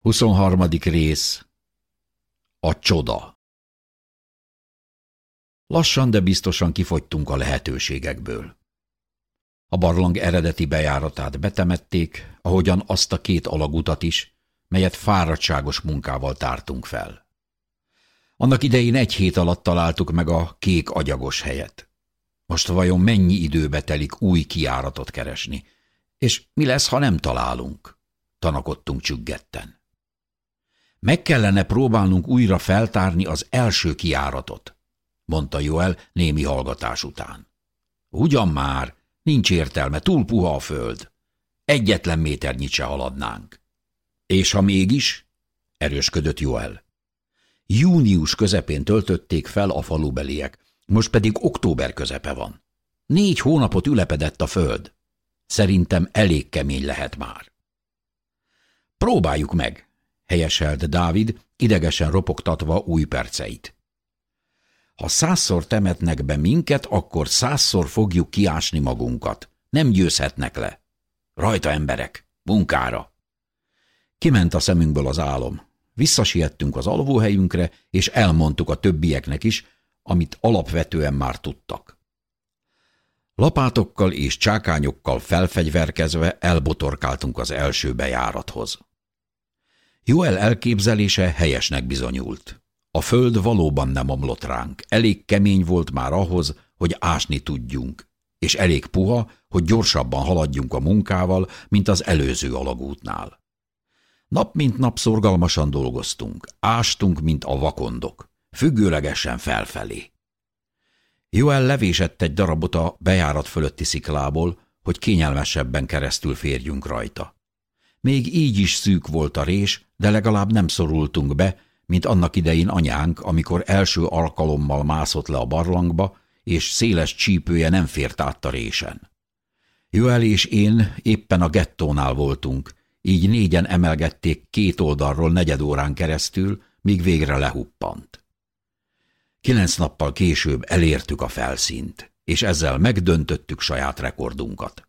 23. rész A csoda Lassan, de biztosan kifogytunk a lehetőségekből. A barlang eredeti bejáratát betemették, ahogyan azt a két alagutat is, melyet fáradtságos munkával tártunk fel. Annak idején egy hét alatt találtuk meg a kék agyagos helyet. Most vajon mennyi időbe telik új kiáratot keresni, és mi lesz, ha nem találunk? Tanakodtunk csüggetten. Meg kellene próbálnunk újra feltárni az első kiáratot, mondta Joel némi hallgatás után. Ugyan már, nincs értelme, túl puha a föld. Egyetlen méternyit se haladnánk. És ha mégis? erősködött Joel. Június közepén töltötték fel a falubeliek, most pedig október közepe van. Négy hónapot ülepedett a föld. Szerintem elég kemény lehet már. Próbáljuk meg, helyeselt Dávid, idegesen ropogtatva új perceit. Ha százszor temetnek be minket, akkor százszor fogjuk kiásni magunkat. Nem győzhetnek le. Rajta emberek, munkára. Kiment a szemünkből az álom. Visszasiettünk az alvóhelyünkre, és elmondtuk a többieknek is, amit alapvetően már tudtak. Lapátokkal és csákányokkal felfegyverkezve elbotorkáltunk az első bejárathoz. Joel elképzelése helyesnek bizonyult. A föld valóban nem omlott ránk, elég kemény volt már ahhoz, hogy ásni tudjunk, és elég puha, hogy gyorsabban haladjunk a munkával, mint az előző alagútnál. Nap mint nap szorgalmasan dolgoztunk, ástunk, mint a vakondok, függőlegesen felfelé. Joel levésett egy darabot a bejárat fölötti sziklából, hogy kényelmesebben keresztül férjünk rajta. Még így is szűk volt a rés, de legalább nem szorultunk be, mint annak idején anyánk, amikor első alkalommal mászott le a barlangba, és széles csípője nem fért át a résen. Joel és én éppen a gettónál voltunk, így négyen emelgették két oldalról negyed órán keresztül, míg végre lehuppant. Kilenc nappal később elértük a felszínt, és ezzel megdöntöttük saját rekordunkat.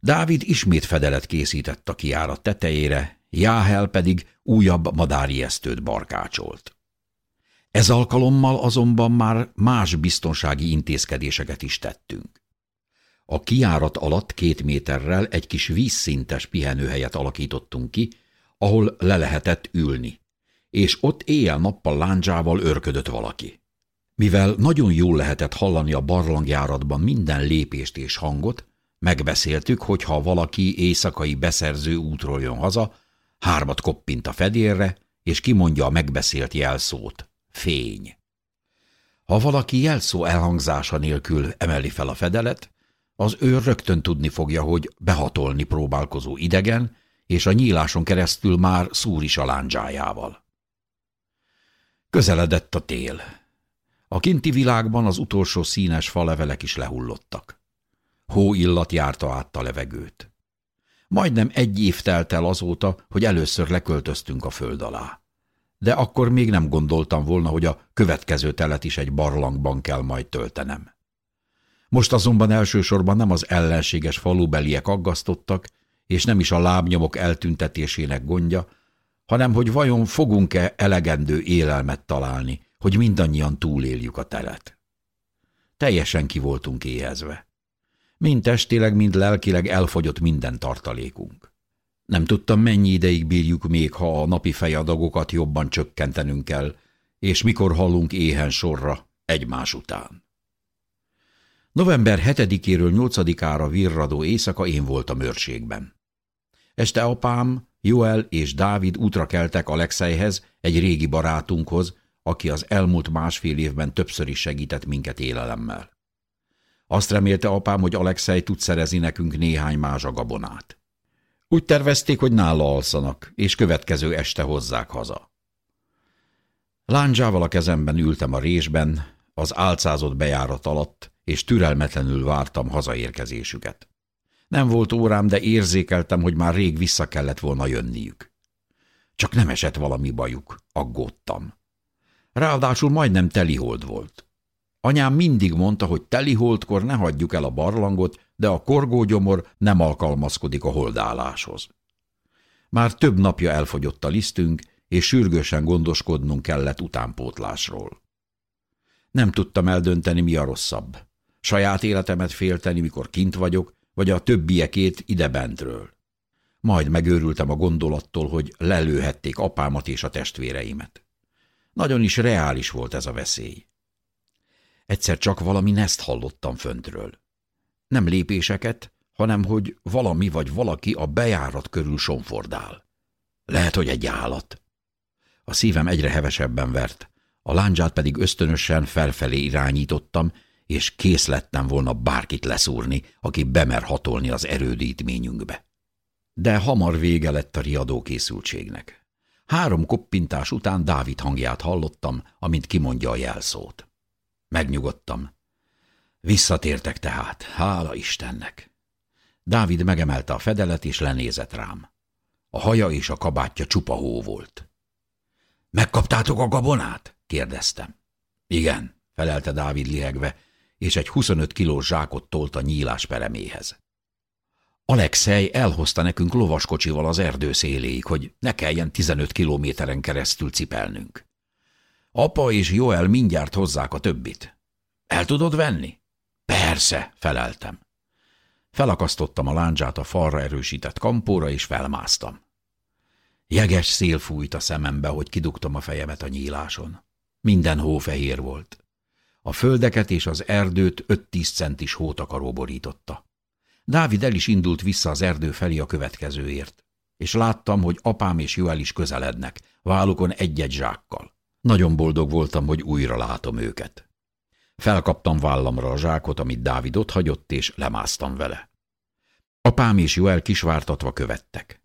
Dávid ismét fedelet készített a kiárat tetejére, Jáhel pedig újabb madárjesztőt barkácsolt. Ez alkalommal azonban már más biztonsági intézkedéseket is tettünk. A kiárat alatt két méterrel egy kis vízszintes pihenőhelyet alakítottunk ki, ahol le lehetett ülni, és ott éjjel-nappal láncsával örködött valaki. Mivel nagyon jól lehetett hallani a barlangjáratban minden lépést és hangot, megbeszéltük, hogy ha valaki éjszakai beszerző útról jön haza, hármat koppint a fedélre, és kimondja a megbeszélt jelszót. Fény. Ha valaki jelszó elhangzása nélkül emeli fel a fedelet, az őr rögtön tudni fogja, hogy behatolni próbálkozó idegen, és a nyíláson keresztül már szúr is a lándzsájával. Közeledett a tél. A kinti világban az utolsó színes falevelek is lehullottak. Hó illat járta át a levegőt. Majdnem egy év telt el azóta, hogy először leköltöztünk a föld alá. De akkor még nem gondoltam volna, hogy a következő telet is egy barlangban kell majd töltenem. Most azonban elsősorban nem az ellenséges falubeliek aggasztottak, és nem is a lábnyomok eltüntetésének gondja, hanem hogy vajon fogunk-e elegendő élelmet találni, hogy mindannyian túléljük a telet. Teljesen ki voltunk éhezve. Mind testileg, mind lelkileg elfogyott minden tartalékunk. Nem tudtam, mennyi ideig bírjuk még, ha a napi fejadagokat jobban csökkentenünk kell, és mikor hallunk éhen sorra egymás után. November 7-éről 8-ára virradó éjszaka én voltam őrségben. Este apám, Joel és Dávid útra keltek Alexeihez, egy régi barátunkhoz, aki az elmúlt másfél évben többször is segített minket élelemmel. Azt remélte apám, hogy Alexei tud szerezni nekünk néhány mázsa gabonát. Úgy tervezték, hogy nála alszanak, és következő este hozzák haza. Lándzsával a kezemben ültem a résben, az álcázott bejárat alatt, és türelmetlenül vártam hazaérkezésüket. Nem volt órám, de érzékeltem, hogy már rég vissza kellett volna jönniük. Csak nem esett valami bajuk, aggódtam. Ráadásul majdnem telihold volt. Anyám mindig mondta, hogy teliholdkor ne hagyjuk el a barlangot, de a korgógyomor nem alkalmazkodik a holdáláshoz. Már több napja elfogyott a lisztünk, és sürgősen gondoskodnunk kellett utánpótlásról. Nem tudtam eldönteni, mi a rosszabb. Saját életemet félteni, mikor kint vagyok, vagy a többiekét idebentről. Majd megőrültem a gondolattól, hogy lelőhették apámat és a testvéreimet. Nagyon is reális volt ez a veszély. Egyszer csak valami neszt hallottam föntről. Nem lépéseket, hanem hogy valami vagy valaki a bejárat körül sonfordál. Lehet, hogy egy állat. A szívem egyre hevesebben vert, a láncsát pedig ösztönösen felfelé irányítottam, és kész lettem volna bárkit leszúrni, aki bemer hatolni az erődítményünkbe. De hamar vége lett a riadó készültségnek. Három koppintás után Dávid hangját hallottam, amint kimondja a jelszót. Megnyugodtam. Visszatértek tehát, hála Istennek. Dávid megemelte a fedelet, és lenézett rám. A haja és a kabátja csupa hó volt. Megkaptátok a gabonát? kérdeztem. Igen, felelte Dávid lihegve, és egy 25 kilós zsákot tolt a nyílás pereméhez. Alexei elhozta nekünk lovaskocsival az erdő széléig, hogy ne kelljen 15 kilométeren keresztül cipelnünk. Apa és Joel mindjárt hozzák a többit. El tudod venni? Persze, feleltem. Felakasztottam a láncsát a falra erősített kampóra, és felmásztam. Jeges szél fújt a szemembe, hogy kidugtam a fejemet a nyíláson. Minden hófehér volt. A földeket és az erdőt öt-tíz centis hótakaró borította. Dávid el is indult vissza az erdő felé a következőért, és láttam, hogy apám és Joel is közelednek, válukon egy-egy zsákkal. Nagyon boldog voltam, hogy újra látom őket. Felkaptam vállamra a zsákot, amit Dávid ott hagyott, és lemásztam vele. Apám és Joel kisvártatva követtek.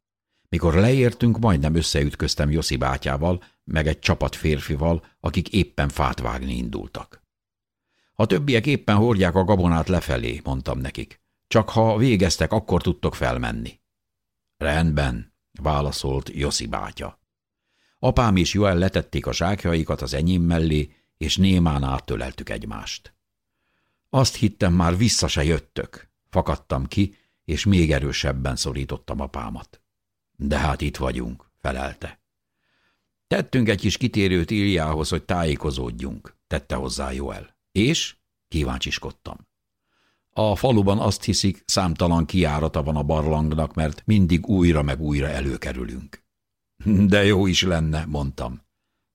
Mikor leértünk, majdnem összeütköztem Joszi bátyával, meg egy csapat férfival, akik éppen fát vágni indultak. A többiek éppen hordják a gabonát lefelé, mondtam nekik. Csak ha végeztek, akkor tudtok felmenni. Rendben, válaszolt Joszi bátya. Apám és Joel letették a zsákjaikat az enyém mellé, és némán áttöleltük egymást. Azt hittem, már vissza se jöttök. Fakadtam ki, és még erősebben szorítottam apámat. De hát itt vagyunk, felelte. Tettünk egy kis kitérőt Iliához, hogy tájékozódjunk, tette hozzá Joel. És? Kíváncsiskodtam. A faluban azt hiszik, számtalan kiárata van a barlangnak, mert mindig újra meg újra előkerülünk. De jó is lenne, mondtam.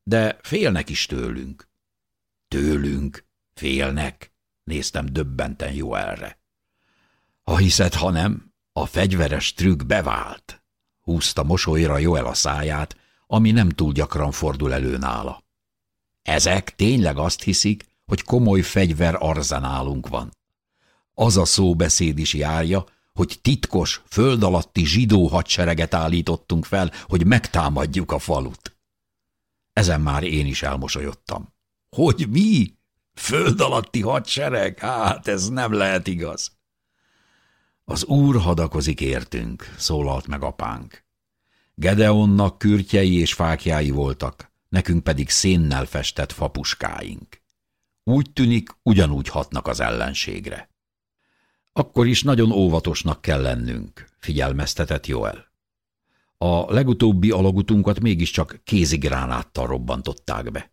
De félnek is tőlünk. Tőlünk? Félnek? Néztem döbbenten jó erre. Ha hiszed, ha nem, a fegyveres trükk bevált. Húzta mosolyra Joel a száját, ami nem túl gyakran fordul elő nála. Ezek tényleg azt hiszik, hogy komoly fegyver arzenálunk van. Az a szóbeszéd is járja, hogy titkos, föld alatti zsidó hadsereget állítottunk fel, hogy megtámadjuk a falut. Ezen már én is elmosolyodtam. Hogy mi? Föld alatti hadsereg? Hát ez nem lehet igaz. Az úr hadakozik értünk, szólalt meg apánk. Gedeonnak kürtjei és fákjái voltak, nekünk pedig szénnel festett fapuskáink. Úgy tűnik, ugyanúgy hatnak az ellenségre. Akkor is nagyon óvatosnak kell lennünk, figyelmeztetett Joel. A legutóbbi alagutunkat mégiscsak kézigránáttal robbantották be.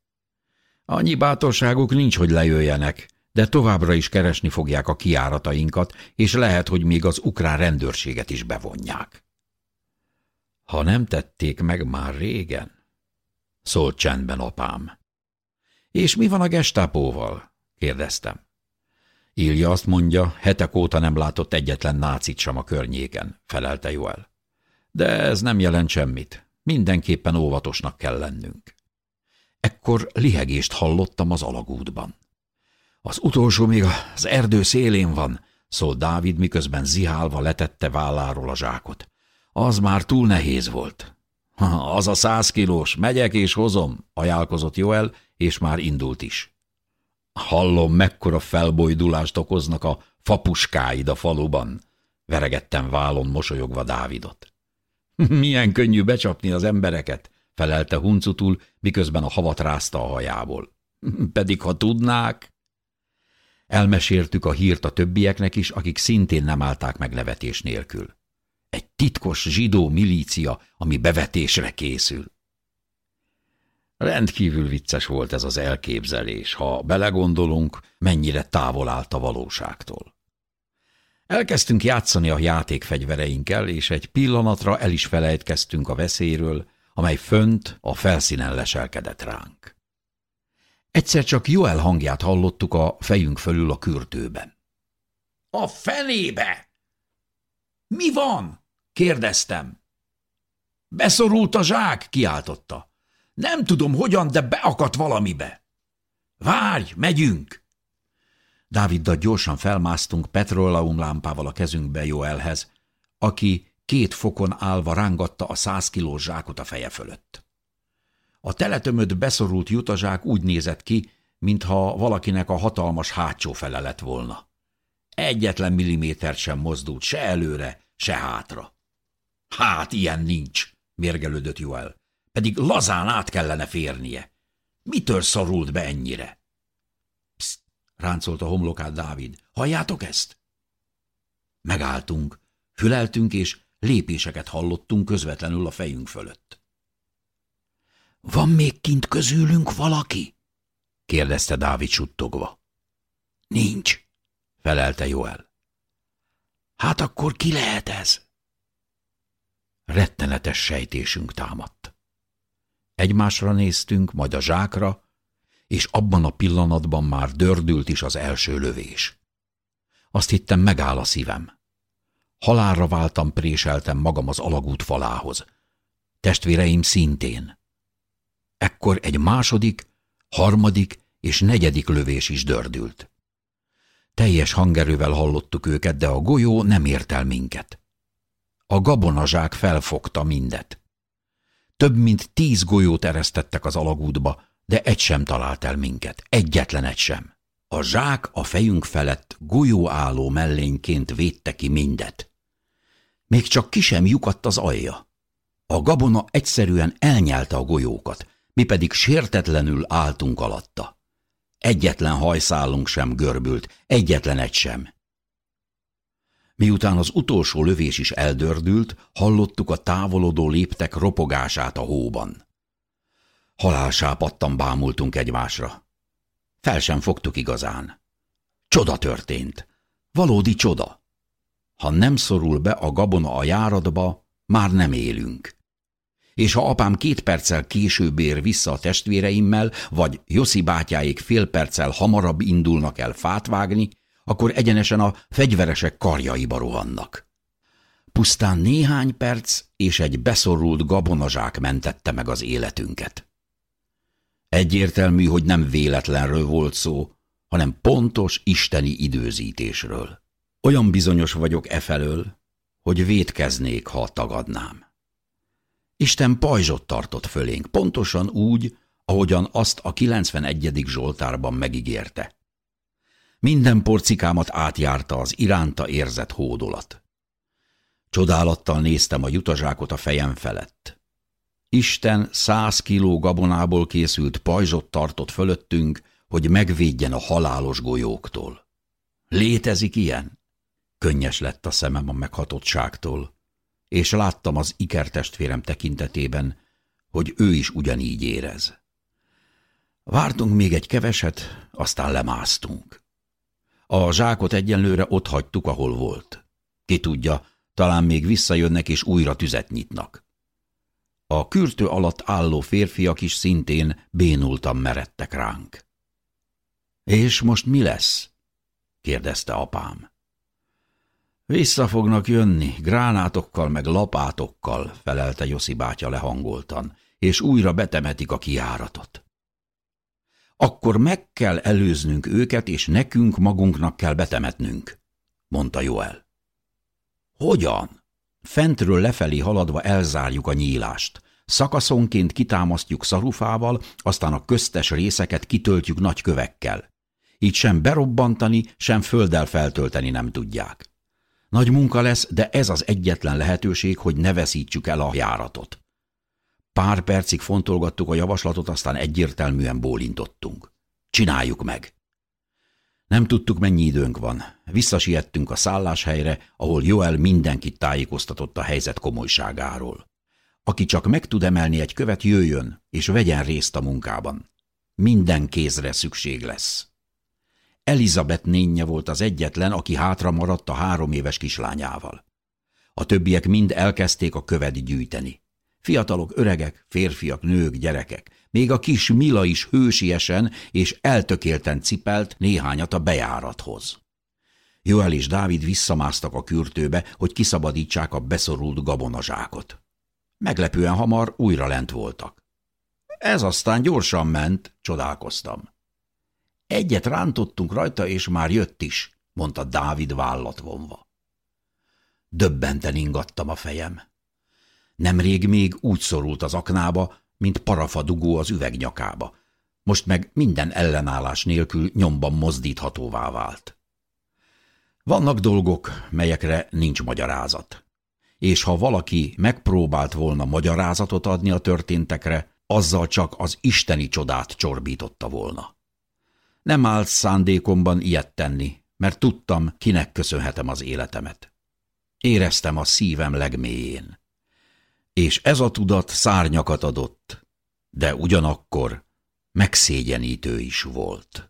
Annyi bátorságuk nincs, hogy lejöjjenek, de továbbra is keresni fogják a kiáratainkat, és lehet, hogy még az ukrán rendőrséget is bevonják. Ha nem tették meg már régen, szólt csendben apám. És mi van a gestápóval? kérdeztem. Ilja azt mondja, hetek óta nem látott egyetlen nácit sem a környéken, felelte Joel. De ez nem jelent semmit. Mindenképpen óvatosnak kell lennünk. Ekkor lihegést hallottam az alagútban. Az utolsó még az erdő szélén van, szólt Dávid, miközben zihálva letette válláról a zsákot. Az már túl nehéz volt. Az a száz kilós, megyek és hozom, ajánlkozott Joel, és már indult is. Hallom, mekkora felbojdulást okoznak a fapuskáid a faluban, veregettem vállon mosolyogva Dávidot. Milyen könnyű becsapni az embereket, felelte huncutul, miközben a havat rázta a hajából. Pedig ha tudnák... Elmeséltük a hírt a többieknek is, akik szintén nem állták meg nevetés nélkül. Egy titkos zsidó milícia, ami bevetésre készül. Rendkívül vicces volt ez az elképzelés, ha belegondolunk, mennyire távol állt a valóságtól. Elkezdtünk játszani a játékfegyvereinkkel, és egy pillanatra el is felejtkeztünk a veszélyről, amely fönt a felszínen leselkedett ránk. Egyszer csak Joel hangját hallottuk a fejünk fölül a kürtőben. – A fenébe! – Mi van? – kérdeztem. – Beszorult a zsák! – kiáltotta. – Nem tudom hogyan, de beakadt valamibe. – Várj, megyünk! Dáviddal gyorsan felmásztunk petroleumlámpával a kezünkbe Joelhez, aki két fokon állva rángatta a száz kilós zsákot a feje fölött. A teletömött beszorult jutazsák úgy nézett ki, mintha valakinek a hatalmas hátsó fele lett volna. Egyetlen millimétert sem mozdult, se előre, se hátra. Hát, ilyen nincs, mérgelődött Joel. Pedig lazán át kellene férnie. Mitől szorult be ennyire? Pszt, ráncolta homlokát Dávid. Halljátok ezt? Megálltunk, füleltünk, és lépéseket hallottunk közvetlenül a fejünk fölött. Van még kint közülünk valaki? kérdezte Dávid suttogva. Nincs, felelte Joel. Hát akkor ki lehet ez? Rettenetes sejtésünk támadt. Egymásra néztünk, majd a zsákra, és abban a pillanatban már dördült is az első lövés. Azt hittem, megáll a szívem. Halálra váltam, préseltem magam az alagút falához. Testvéreim szintén. Ekkor egy második, harmadik és negyedik lövés is dördült. Teljes hangerővel hallottuk őket, de a golyó nem ért el minket. A gabonazsák felfogta mindet. Több mint tíz golyót eresztettek az alagútba, de egy sem talált el minket, egyetlen egy sem. A zsák a fejünk felett golyóálló mellényként védte ki mindet. Még csak ki sem lyukadt az alja. A gabona egyszerűen elnyelte a golyókat, mi pedig sértetlenül álltunk alatta. Egyetlen hajszálunk sem görbült, egyetlen egy sem. Miután az utolsó lövés is eldördült, hallottuk a távolodó léptek ropogását a hóban. Halálsápadtan bámultunk egymásra. Fel sem fogtuk igazán. Csoda történt. Valódi csoda. Ha nem szorul be a gabona a járatba, már nem élünk és ha apám két perccel később ér vissza a testvéreimmel, vagy Joszi bátyáik fél perccel hamarabb indulnak el fát vágni, akkor egyenesen a fegyveresek karjaiba rohannak. Pusztán néhány perc és egy beszorult gabonazsák mentette meg az életünket. Egyértelmű, hogy nem véletlenről volt szó, hanem pontos isteni időzítésről. Olyan bizonyos vagyok e felől, hogy vétkeznék, ha tagadnám. Isten pajzsot tartott fölénk, pontosan úgy, ahogyan azt a 91. Zsoltárban megígérte. Minden porcikámat átjárta az iránta érzett hódolat. Csodálattal néztem a jutazsákot a fejem felett. Isten száz kiló gabonából készült pajzsot tartott fölöttünk, hogy megvédjen a halálos golyóktól. Létezik ilyen? Könnyes lett a szemem a meghatottságtól és láttam az ikertestvérem tekintetében, hogy ő is ugyanígy érez. Vártunk még egy keveset, aztán lemásztunk. A zsákot egyenlőre ott hagytuk, ahol volt. Ki tudja, talán még visszajönnek és újra tüzet nyitnak. A kürtő alatt álló férfiak is szintén bénultan meredtek ránk. – És most mi lesz? – kérdezte apám. Vissza fognak jönni, gránátokkal meg lapátokkal, felelte Joszi bátya lehangoltan, és újra betemetik a kiáratot. Akkor meg kell előznünk őket, és nekünk magunknak kell betemetnünk, mondta Joel. Hogyan? Fentről lefelé haladva elzárjuk a nyílást. Szakaszonként kitámasztjuk szarufával, aztán a köztes részeket kitöltjük nagy kövekkel. Így sem berobbantani, sem földdel feltölteni nem tudják. Nagy munka lesz, de ez az egyetlen lehetőség, hogy ne veszítsük el a járatot. Pár percig fontolgattuk a javaslatot, aztán egyértelműen bólintottunk. Csináljuk meg! Nem tudtuk, mennyi időnk van. Visszasiettünk a szálláshelyre, ahol Joel mindenkit tájékoztatott a helyzet komolyságáról. Aki csak meg tud emelni egy követ, jöjjön, és vegyen részt a munkában. Minden kézre szükség lesz. Elizabeth nénye volt az egyetlen, aki hátra maradt a három éves kislányával. A többiek mind elkezdték a követ gyűjteni. Fiatalok, öregek, férfiak, nők, gyerekek. Még a kis Mila is hősiesen és eltökélten cipelt néhányat a bejárathoz. Joel és Dávid visszamásztak a kürtőbe, hogy kiszabadítsák a beszorult gabonazsákot. Meglepően hamar újra lent voltak. Ez aztán gyorsan ment, csodálkoztam. Egyet rántottunk rajta, és már jött is, mondta Dávid vállat vonva. Döbbenten ingattam a fejem. Nemrég még úgy szorult az aknába, mint parafadugó az üvegnyakába. Most meg minden ellenállás nélkül nyomban mozdíthatóvá vált. Vannak dolgok, melyekre nincs magyarázat. És ha valaki megpróbált volna magyarázatot adni a történtekre, azzal csak az isteni csodát csorbította volna. Nem állt szándékomban ilyet tenni, mert tudtam, kinek köszönhetem az életemet. Éreztem a szívem legmélyén. És ez a tudat szárnyakat adott, de ugyanakkor megszégyenítő is volt.